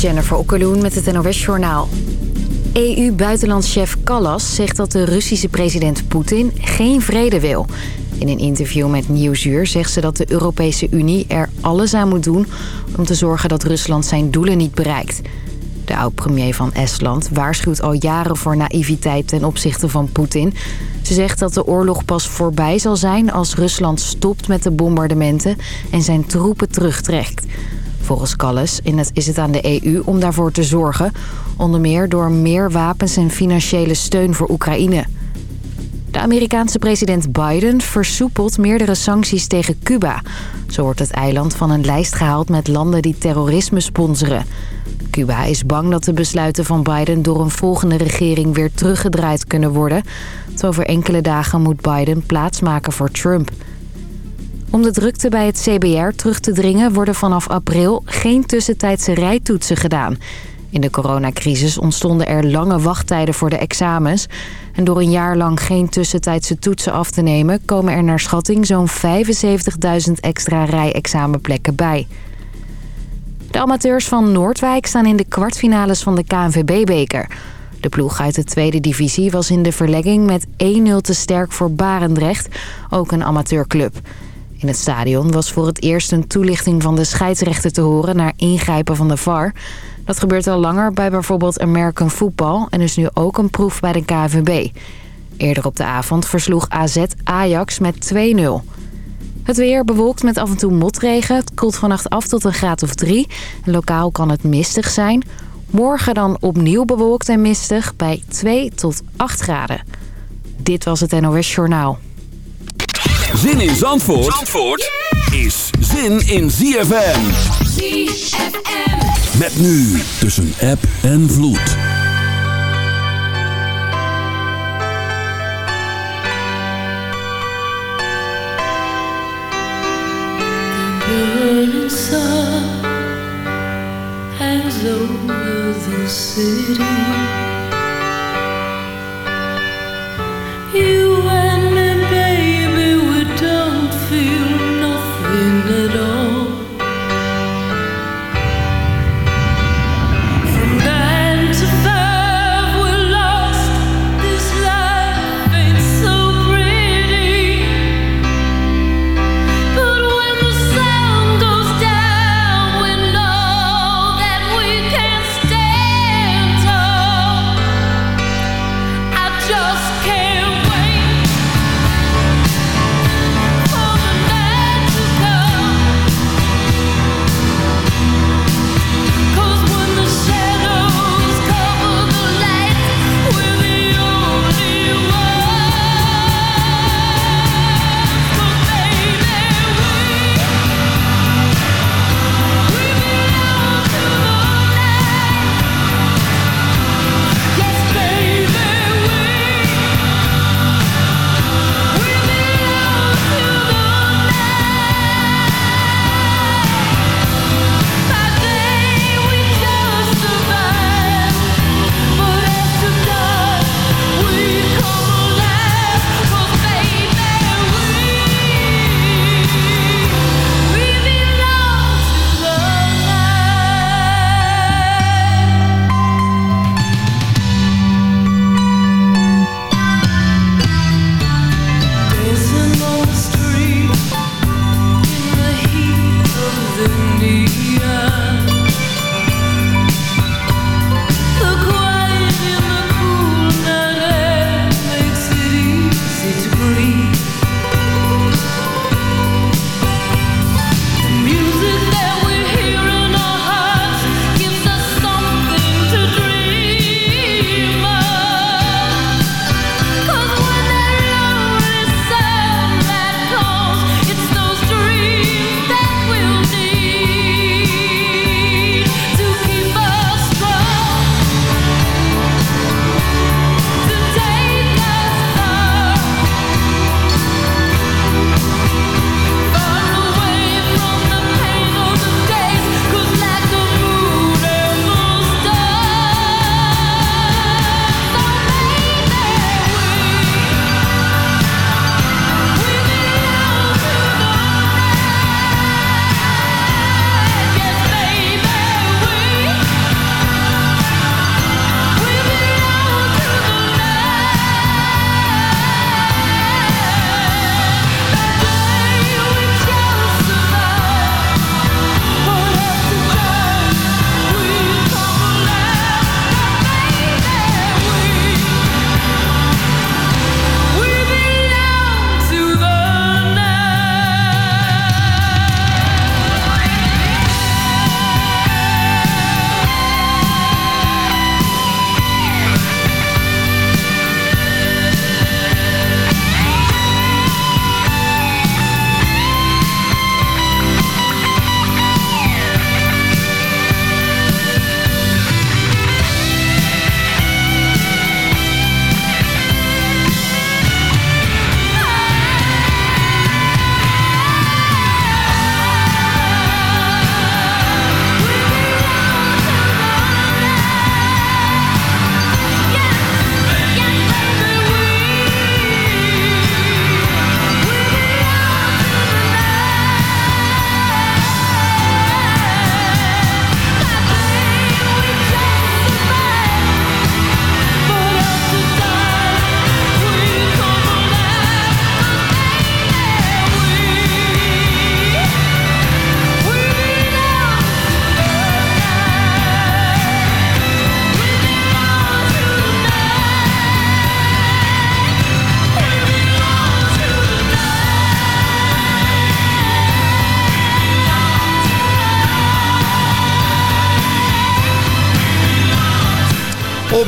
Jennifer Okkeloen met het NOS Journaal. EU-buitenlandschef Callas zegt dat de Russische president Poetin geen vrede wil. In een interview met Nieuwsuur zegt ze dat de Europese Unie er alles aan moet doen... om te zorgen dat Rusland zijn doelen niet bereikt. De oud-premier van Estland waarschuwt al jaren voor naïviteit ten opzichte van Poetin. Ze zegt dat de oorlog pas voorbij zal zijn als Rusland stopt met de bombardementen... en zijn troepen terugtrekt. Volgens Calles is het aan de EU om daarvoor te zorgen... onder meer door meer wapens en financiële steun voor Oekraïne. De Amerikaanse president Biden versoepelt meerdere sancties tegen Cuba. Zo wordt het eiland van een lijst gehaald met landen die terrorisme sponsoren. Cuba is bang dat de besluiten van Biden door een volgende regering weer teruggedraaid kunnen worden. Want over enkele dagen moet Biden plaatsmaken voor Trump. Om de drukte bij het CBR terug te dringen worden vanaf april geen tussentijdse rijtoetsen gedaan. In de coronacrisis ontstonden er lange wachttijden voor de examens. En door een jaar lang geen tussentijdse toetsen af te nemen... komen er naar schatting zo'n 75.000 extra rijexamenplekken bij. De amateurs van Noordwijk staan in de kwartfinales van de KNVB-beker. De ploeg uit de tweede divisie was in de verlegging met 1-0 te sterk voor Barendrecht, ook een amateurclub. In het stadion was voor het eerst een toelichting van de scheidsrechter te horen naar ingrijpen van de VAR. Dat gebeurt al langer bij bijvoorbeeld American Football en is nu ook een proef bij de KVB. Eerder op de avond versloeg AZ Ajax met 2-0. Het weer bewolkt met af en toe motregen. Het koelt vannacht af tot een graad of 3. lokaal kan het mistig zijn. Morgen dan opnieuw bewolkt en mistig bij 2 tot 8 graden. Dit was het NOS Journaal. Zin in Zandvoort, Zandvoort is zin in ZFM. ZFM. Met nu tussen app en vloed. burning sun hangs over the city. You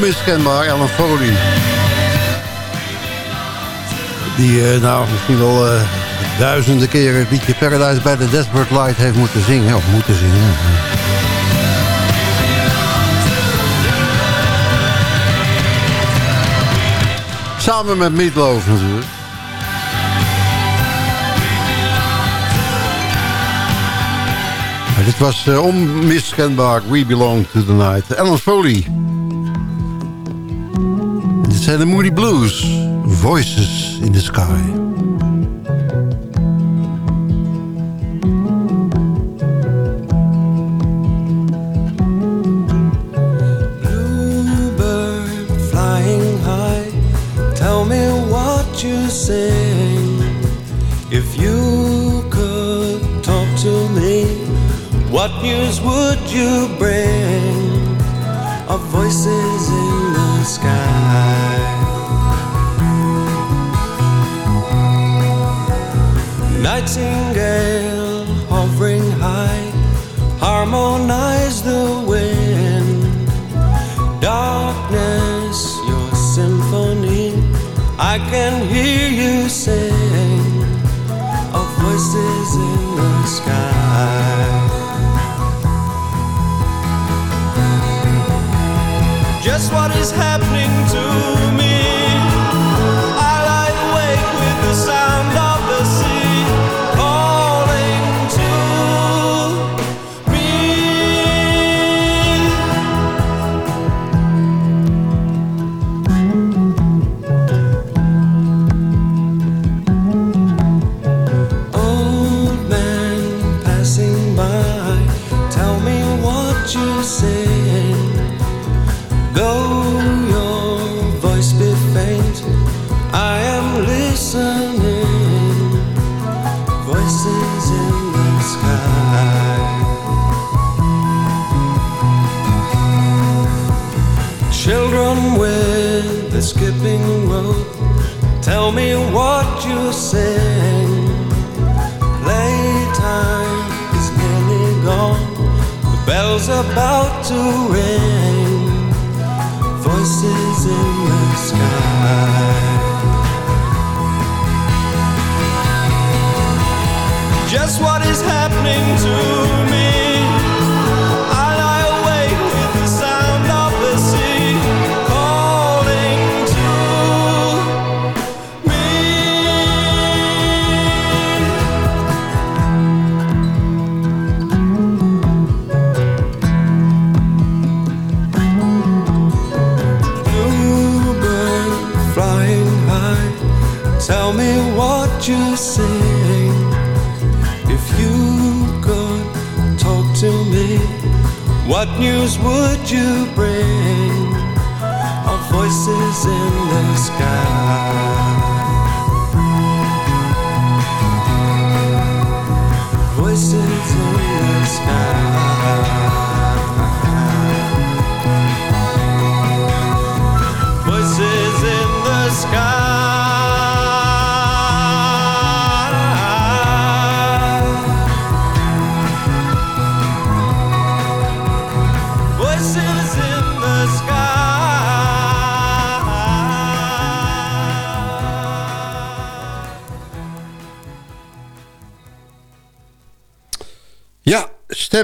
Onmiskenbaar, Alan Foley. Die uh, nou misschien wel uh, duizenden keren het liedje Paradise bij de Desperate Light heeft moeten zingen. Of moeten zingen. Samen met Meatloaf natuurlijk. Dit was uh, onmiskenbaar We Belong to the Night. Alan Foley. Zijn de Moody Blues. Voices in the Sky. Uber flying high, tell me what you sing if you could talk to me what news would you bring of voices in the sky nightingale hovering high harmonize the wind darkness your symphony I can hear you sing of voices in the sky. Just what is happening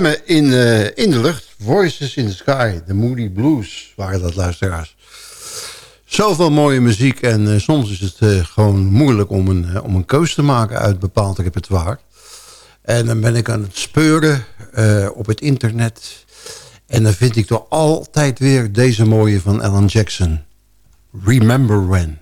in, eh, in de lucht. Voices in the Sky. De Moody Blues waren dat luisteraars. Zoveel mooie muziek. En eh, soms is het eh, gewoon moeilijk om een, om een keus te maken uit bepaald repertoire. En dan ben ik aan het speuren op het internet. En dan vind ik toch altijd weer deze mooie van Alan Jackson. Remember When.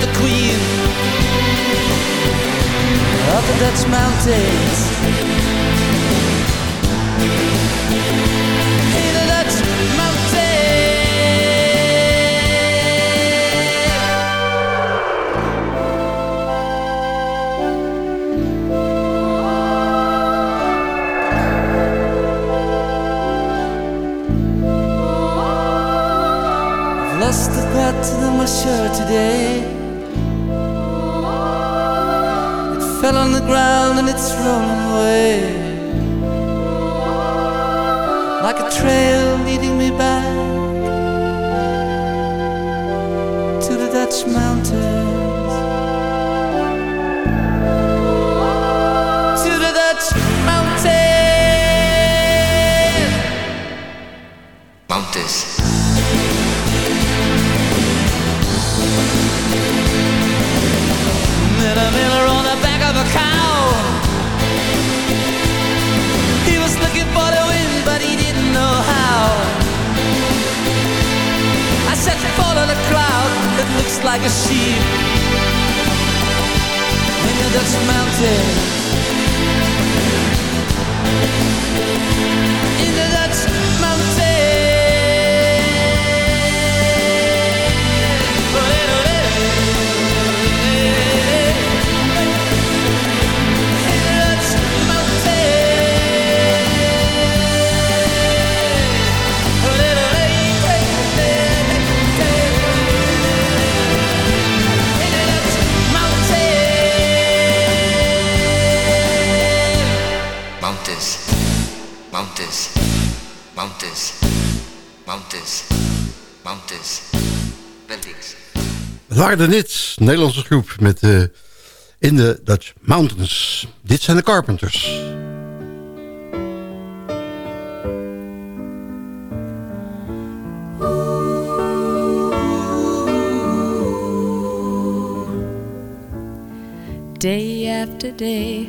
The of the queen of the Dutch mountains. In the Dutch lost the pattern of my shirt today. Fell on the ground and it's rolling away. Like a trail leading me back looks like a sheep in the Dutch mountains. In the Mountains. Mountains. Mountains. Mountains. Buildings. Het waren de Nits, Nederlandse groep met eh In the Dutch Mountains. Dit zijn de Carpenters. Day after day,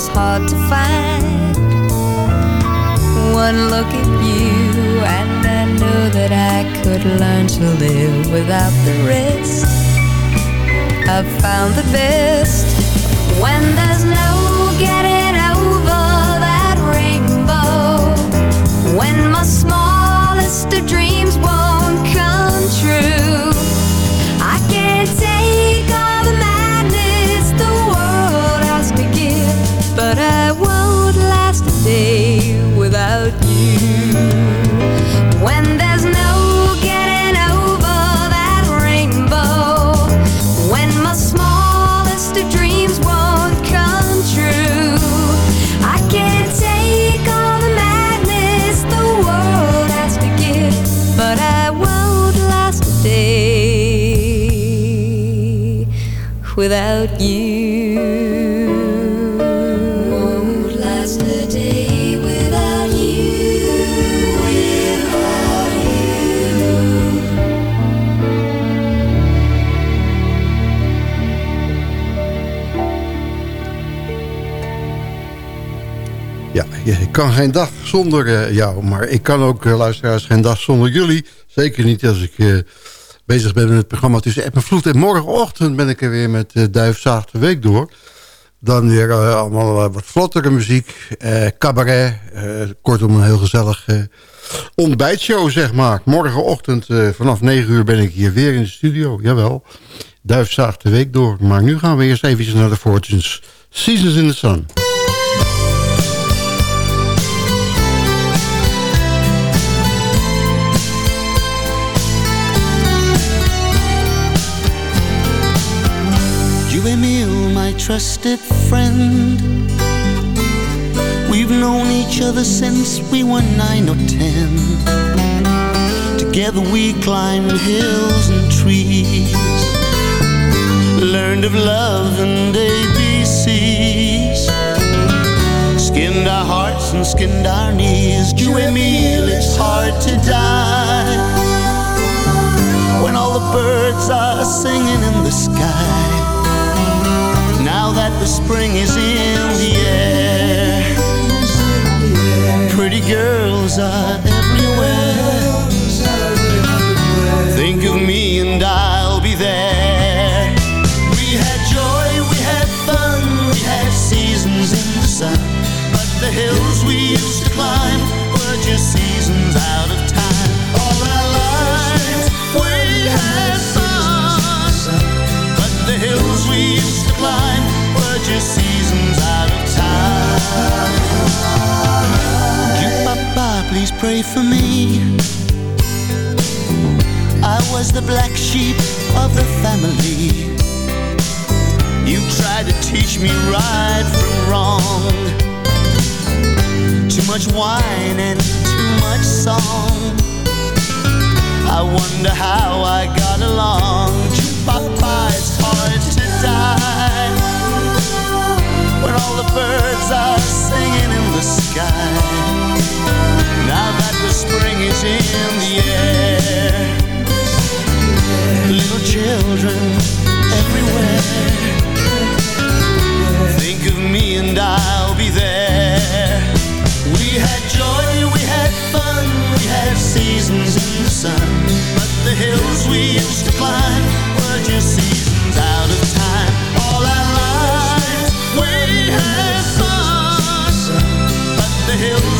just hard to find. One look at you, and I know that I could learn to live without the rest. I've found the best when there's no getting over that rainbow. When my smallest you. Ik kan geen dag zonder eh, jou. Maar ik kan ook, eh, luisteraars, geen dag zonder jullie. Zeker niet als ik eh, bezig ben met het programma Tussen App en Vloed. En morgenochtend ben ik er weer met uh, Duifzaag de Week door. Dan weer allemaal wat vlottere muziek. eh, cabaret. kortom, een heel gezellig ontbijtshow, zeg maar. Morgenochtend vanaf 9 uur ben ik hier weer in de studio. Jawel. Duifzaag de Week door. Maar nu gaan we eerst even naar de Fortunes. Seasons in the Sun. Trusted friend. We've known each other since we were nine or ten. Together we climbed hills and trees, learned of love and ABCs, skinned our hearts and skinned our knees. You and me, it's hard to die when all the birds are singing in the sky. That the spring is in the air, pretty girls are everywhere. Think of me and I'll be there. We had joy, we had fun, we had seasons in the sun. But the hills we used to climb were just seasons out of pray for me. I was the black sheep of the family. You tried to teach me right from wrong. Too much wine and too much song. I wonder how I got along. Papa, it's hard to die when all the birds are singing in the sky. Now that the spring is in the air, little children everywhere. Think of me and I'll be there. We had joy, we had fun, we had seasons in the sun. But the hills we used to climb were just seasons out of time. All our lives we had fun. But the hills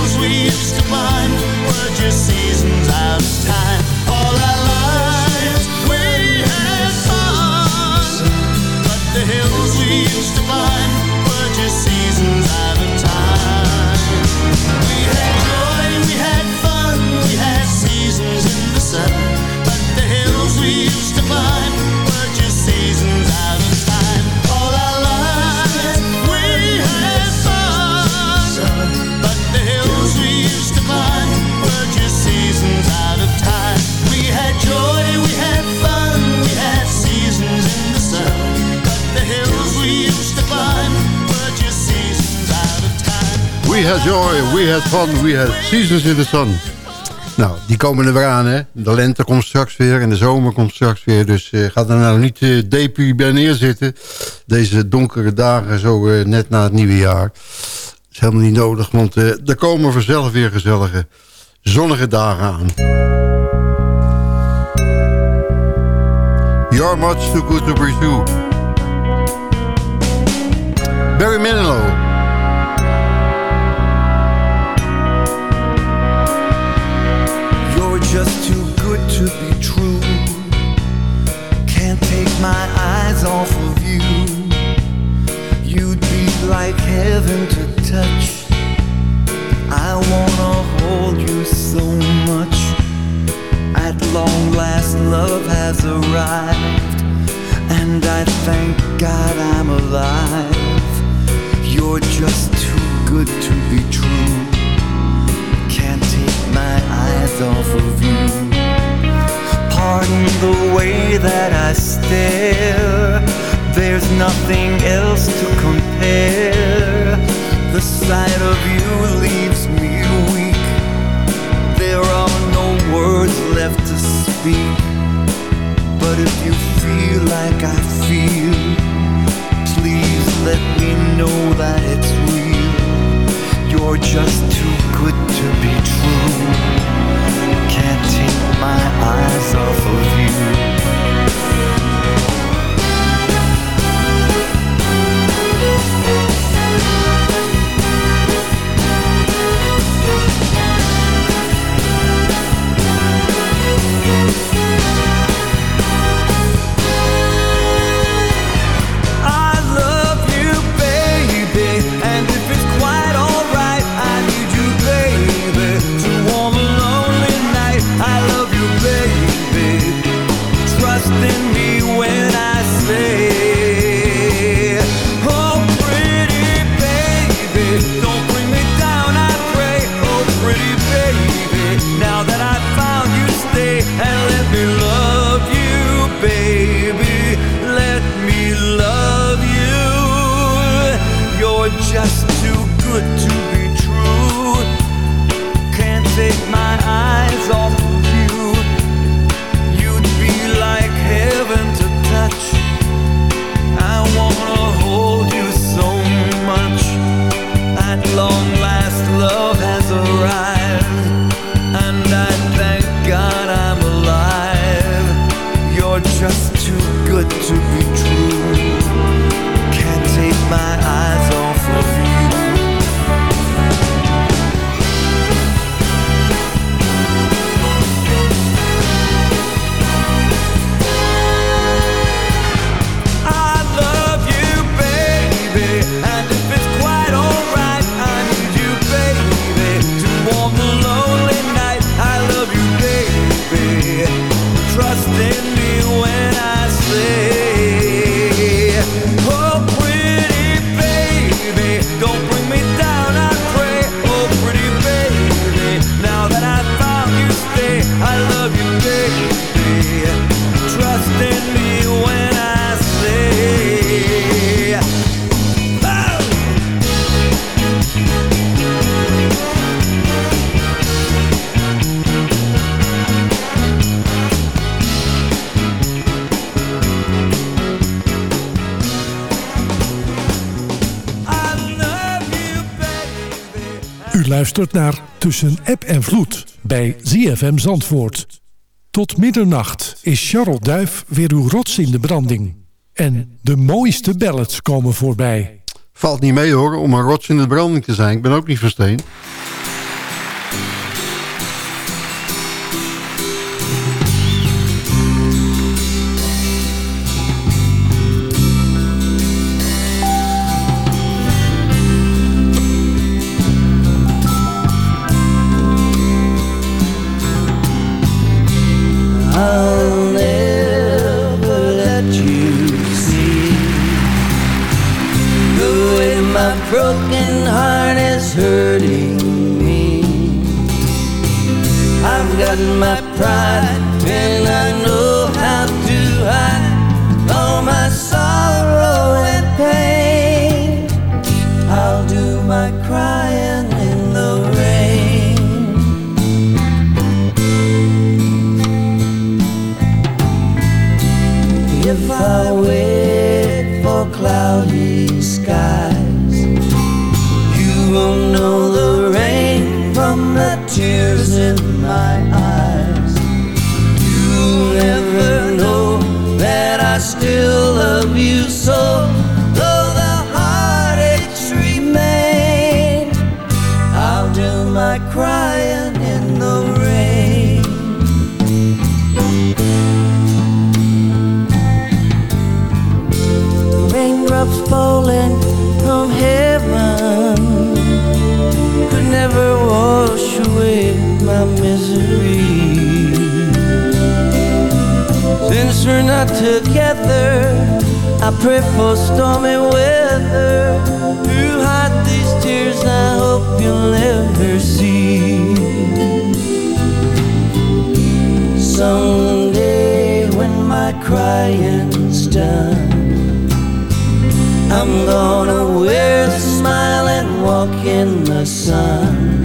were just had joy, we had fun, we had seasons in the sun. Nou, die komen er weer aan, hè. De lente komt straks weer en de zomer komt straks weer. Dus eh, ga er nou niet uh, depu bij neerzitten. Deze donkere dagen zo eh, net na het nieuwe jaar. Dat is helemaal niet nodig, want eh, er komen vanzelf weer gezellige zonnige dagen aan. You're much too good to pursue. Barry Manilow. long last love has arrived And I thank God I'm alive. You're just too good to be true. Can't take my eyes off of you. Pardon the way that I stare. There's nothing else to compare. The sight of you leaves But if you feel like I luistert naar Tussen App en Vloed bij ZFM Zandvoort. Tot middernacht is Charlotte Duif weer uw rots in de branding. En de mooiste ballads komen voorbij. Valt niet mee hoor, om een rots in de branding te zijn. Ik ben ook niet versteen. wait for cloudy skies. You won't know the rain from the tears in my eyes. You'll never know that I still love you so. together. I pray for stormy weather. You hide these tears I hope you'll never see. Someday when my crying's done I'm gonna wear the smile and walk in the sun.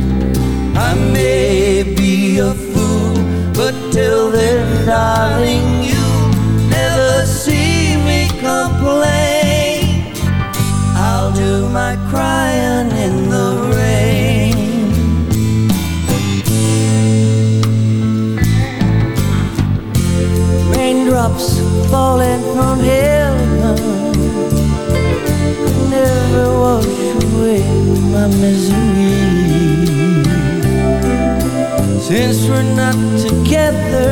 I may be a fool But till then, darling my misery. Since we're not together,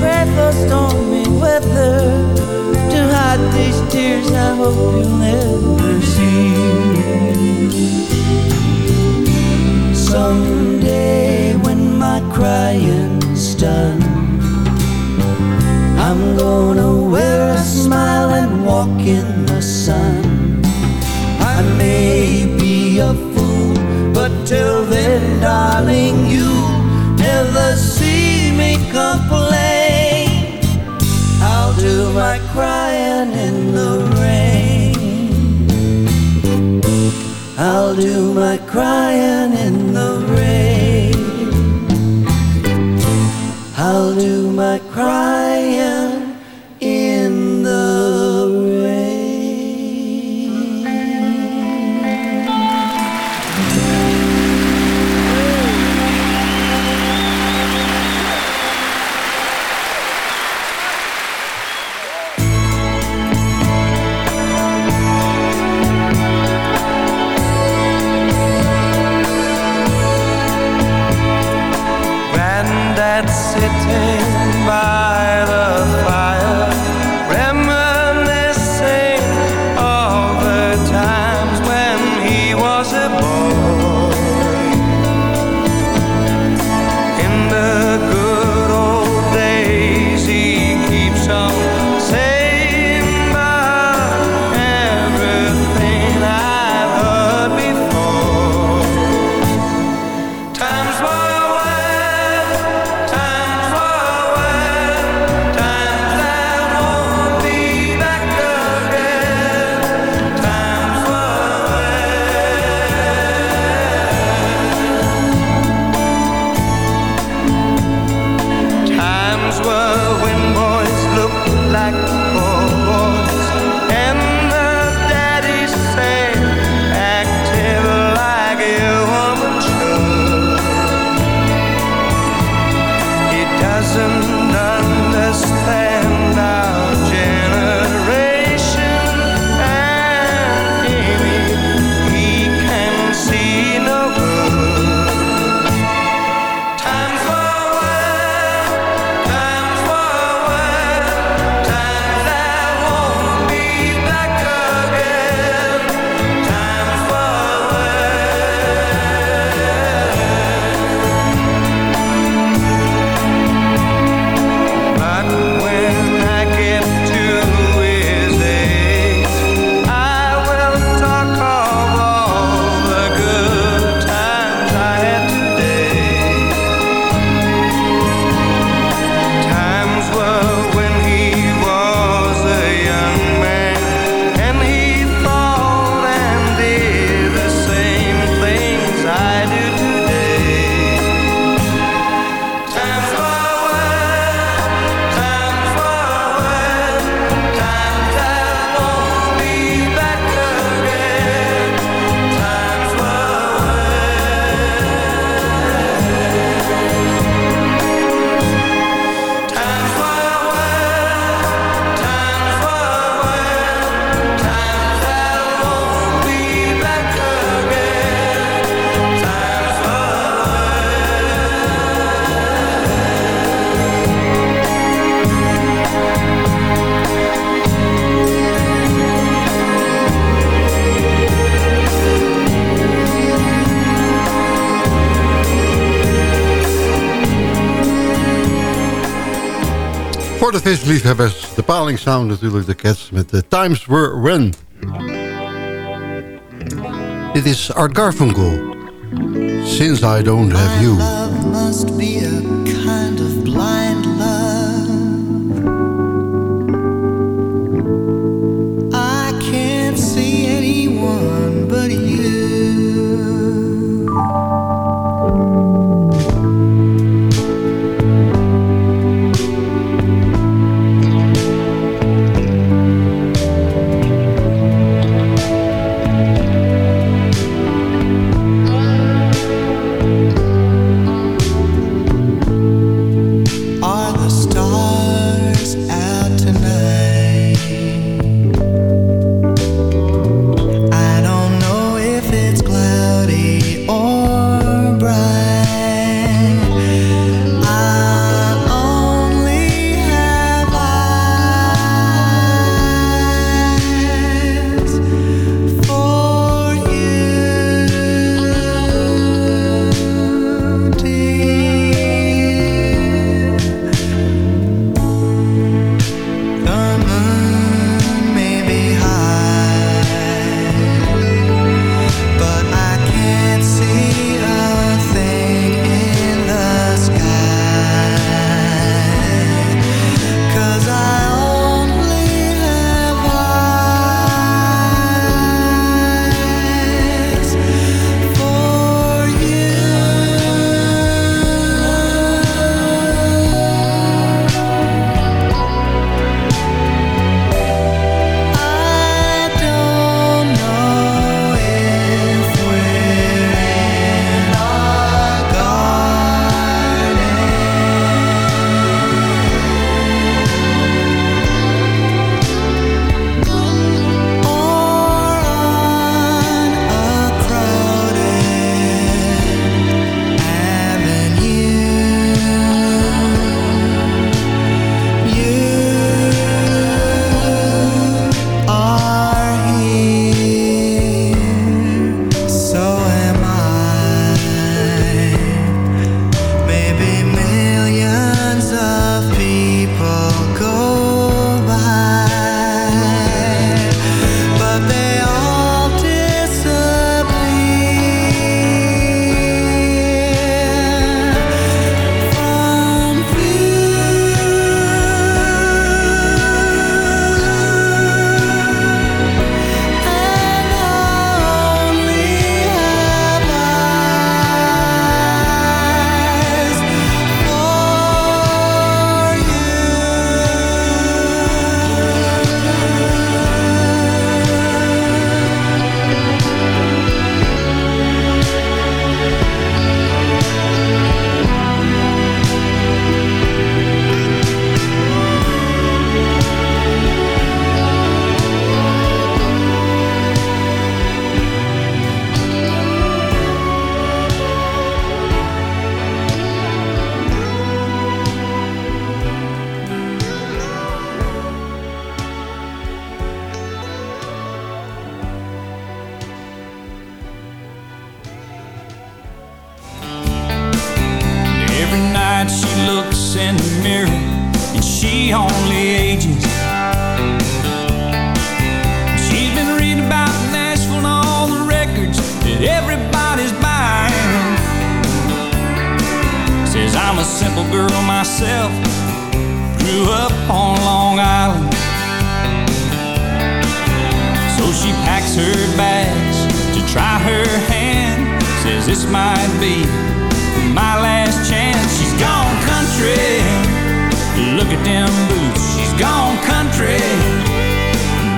pray stormy weather. To hide these tears, I hope you'll never see. Portervisliefhebbers, de Paling Sound natuurlijk, de Cats met de Times Were When. Dit is Art Garfunkel. Since I don't have you. My love must be a kind of blind night she looks in the mirror and she only ages. She's been reading about Nashville and all the records that everybody's buying. Says I'm a simple girl myself, grew up on Long Island. So she packs her bags to try her hand. Says this might be my last chance. Country. Look at them boots. She's gone country.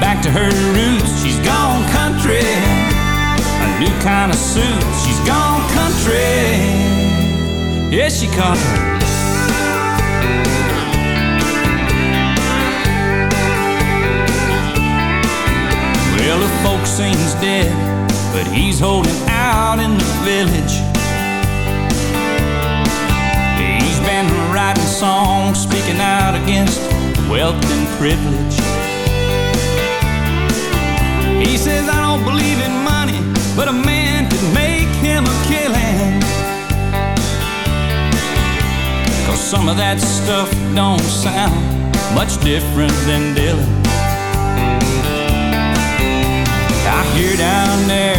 Back to her roots. She's gone country. A new kind of suit. She's gone country. Yeah, she caught her. Well, the folk sings dead, but he's holding out in the village. Writing songs, speaking out against wealth and privilege. He says, I don't believe in money, but a man could make him a killing. Cause some of that stuff don't sound much different than Dylan. I hear down there,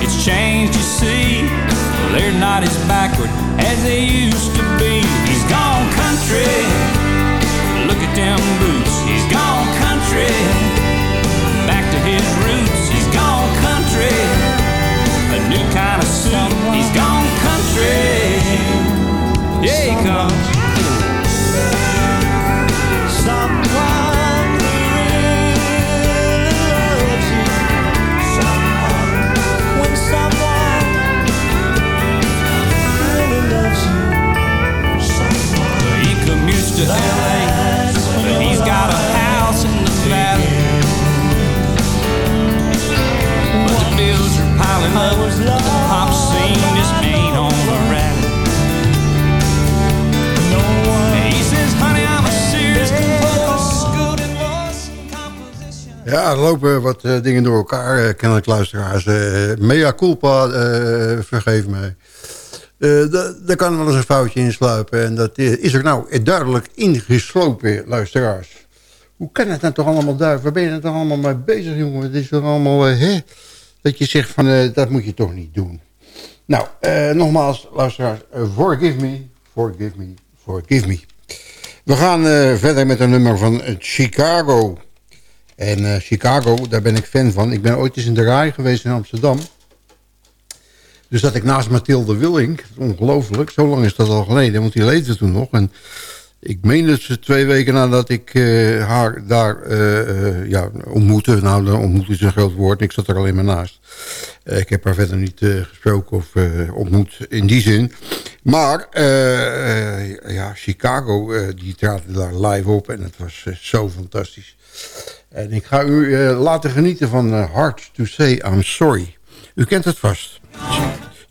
it's changed, you see. They're not as backward as they used to be. He's gone country. Look at them boots. He's gone country. Back to his roots. He's gone country. A new kind of suit. He's gone country. Yeah, he comes. Eh, dingen door elkaar, uh, kennelijk luisteraars. Eh, mea culpa, vergeef mij. Da- Daar kan wel eens een foutje in sluipen. En dat is er nou duidelijk ingeslopen, luisteraars. Hoe kan het nou toch allemaal daar? Waar ben je nou toch allemaal mee bezig, jongen? Het is toch allemaal, hè? Dat je zegt van, dat moet je toch niet doen. Nou, nogmaals, luisteraars, forgive me, forgive me, forgive me. We gaan verder met een nummer van Chicago. En eh, Chicago, daar ben ik fan van. Ik ben ooit eens in de rij geweest in Amsterdam. Dus dat ik naast Mathilde Willink, ongelooflijk, zo lang is dat al geleden, want die leefde toen nog. En ik meen dat ze twee weken nadat ik eh, haar daar eh, ja, ontmoette, nou dan ontmoette is een groot woord, ik zat er alleen maar naast. Ik heb haar verder niet gesproken of ontmoet in die zin. Maar ja, Chicago, die traden daar live op en het was zo fantastisch. En ik ga u eh, laten genieten van eh, Hard to Say I'm Sorry. U kent het vast.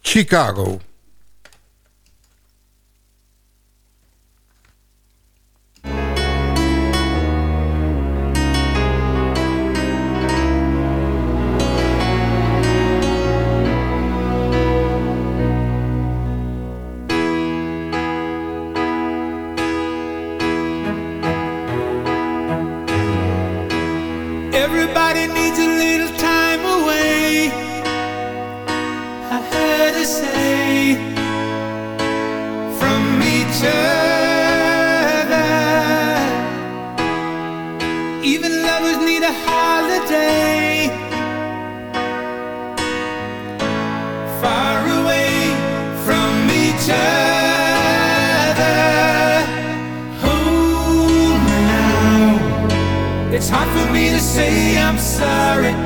Chicago. Everybody needs a little time away. I heard her say from each other. Even lovers need a holiday. Far away from each other. Oh, now. It's hard me to say I'm sorry.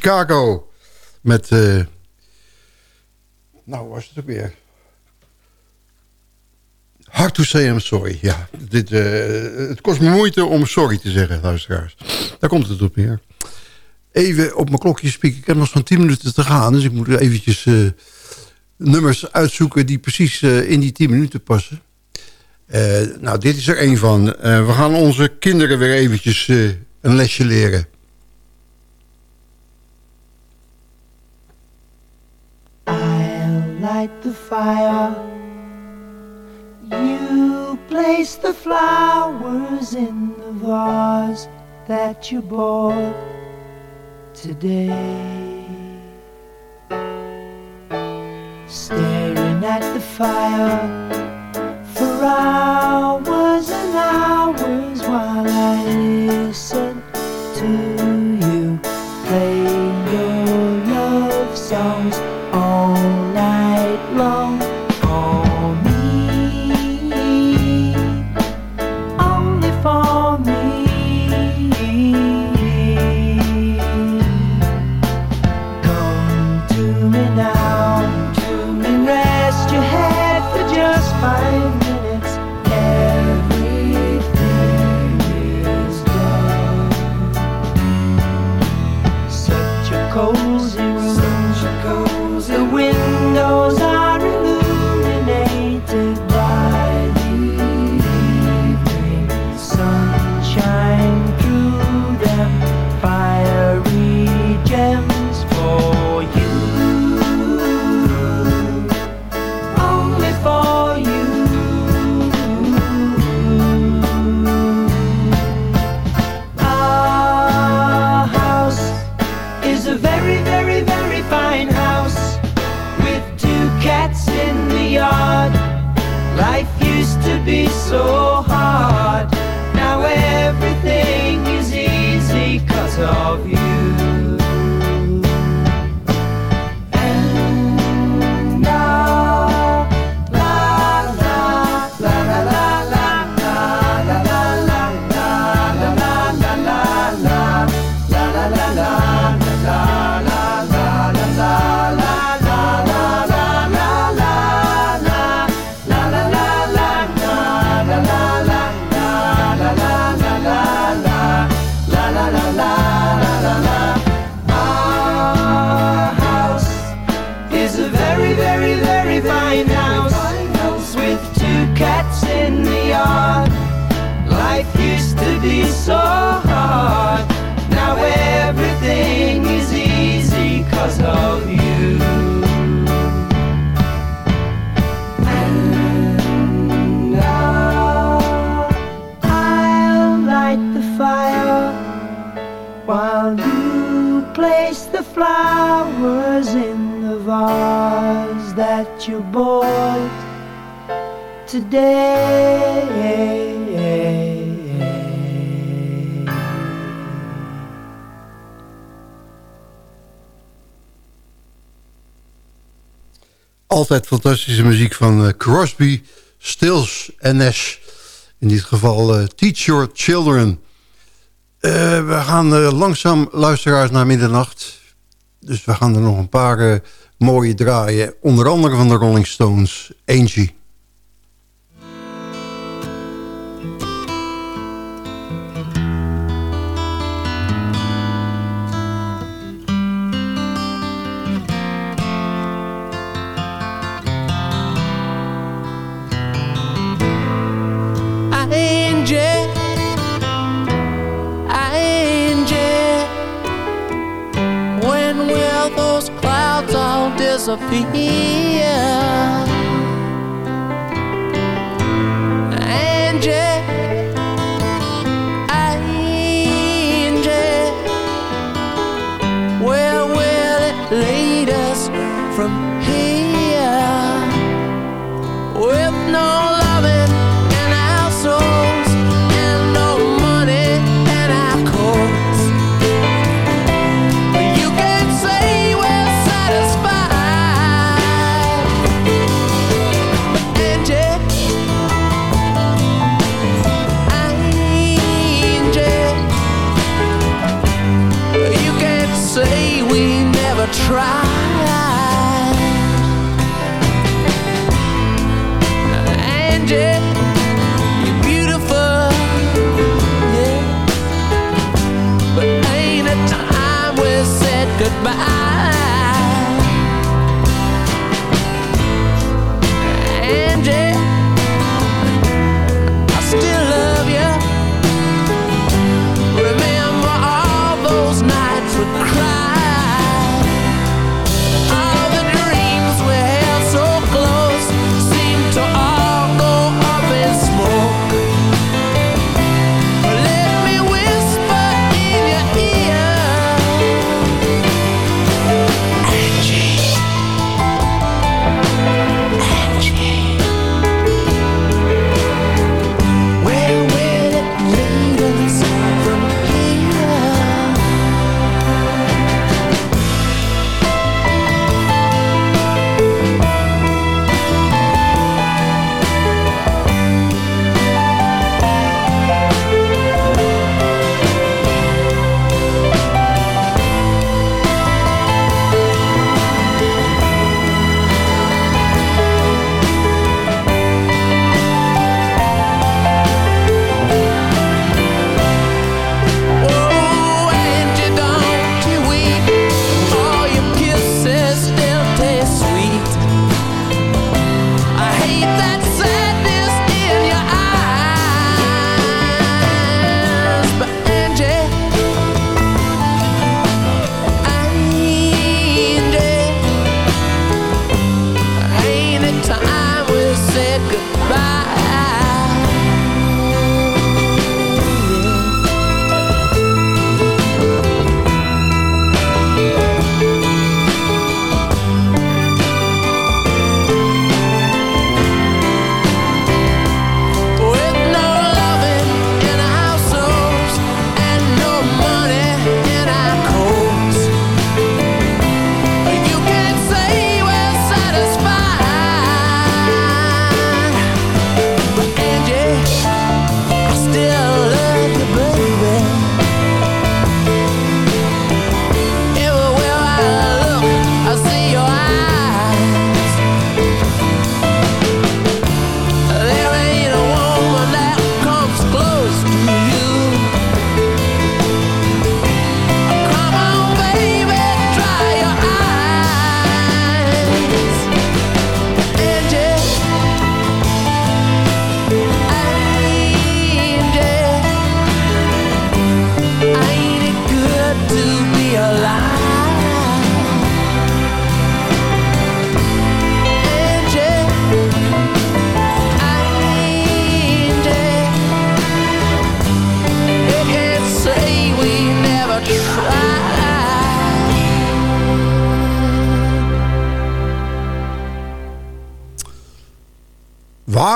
Chicago. Met, uh, nou was het ook weer... Hard to say I'm sorry, ja. Dit, eh, het kost me moeite om sorry te zeggen, luisteraars. Daar komt het op neer. Even op mijn klokje spieken. Ik heb nog zo'n 10 minuten te gaan, dus ik moet eventjes eh, nummers uitzoeken... die precies in die 10 minuten passen. nou, dit is er één van. we gaan onze kinderen weer eventjes een lesje leren. light the fire. You place the flowers in the vase that you bought today. Staring at the fire for hours and hours while I live. Altijd fantastische muziek van eh, Crosby, Stills en Nash. In dit geval eh, Teach Your Children. Eh, we gaan langzaam luisteraars naar middernacht. Dus we gaan er nog een paar mooie draaien. Onder andere van de Rolling Stones. Angie, all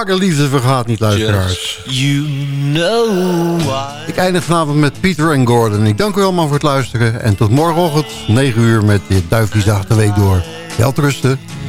Ware liefde vergaat niet, luisteraars. You know why. Ik eindig vanavond met Pieter en Gordon. Ik dank u allemaal voor het luisteren. En tot morgenochtend, 9 uur, met de Duifjes de Week door. Welterusten. We'll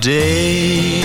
day,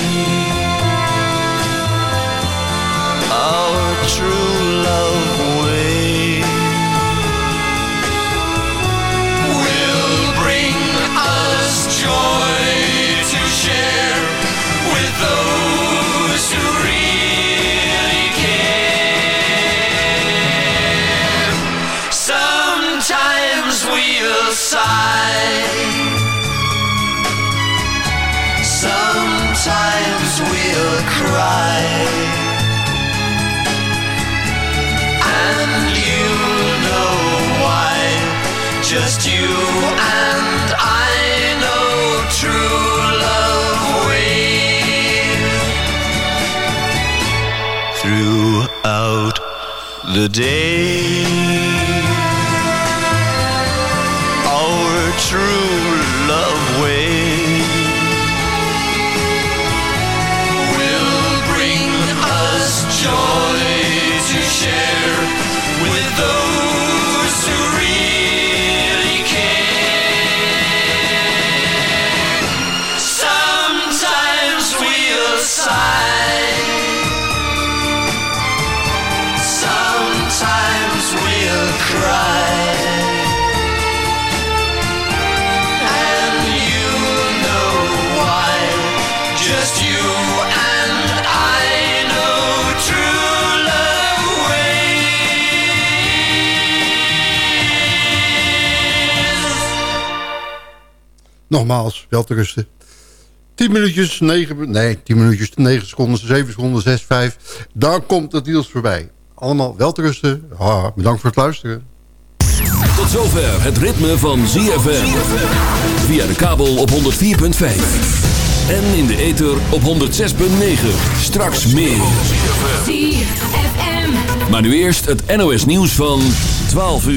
the Nogmaals, wel te rusten. 10 minuutjes, 9, nee, 10 minuutjes, 9 seconden, 7 seconden, 6, 5. Dan komt het nieuws voorbij. Allemaal wel te rusten. Ah, bedankt voor het luisteren. Tot zover het ritme van ZFM. Via de kabel op 104.5. En in de ether op 106.9. Straks meer. Maar nu eerst het NOS nieuws van 12 uur.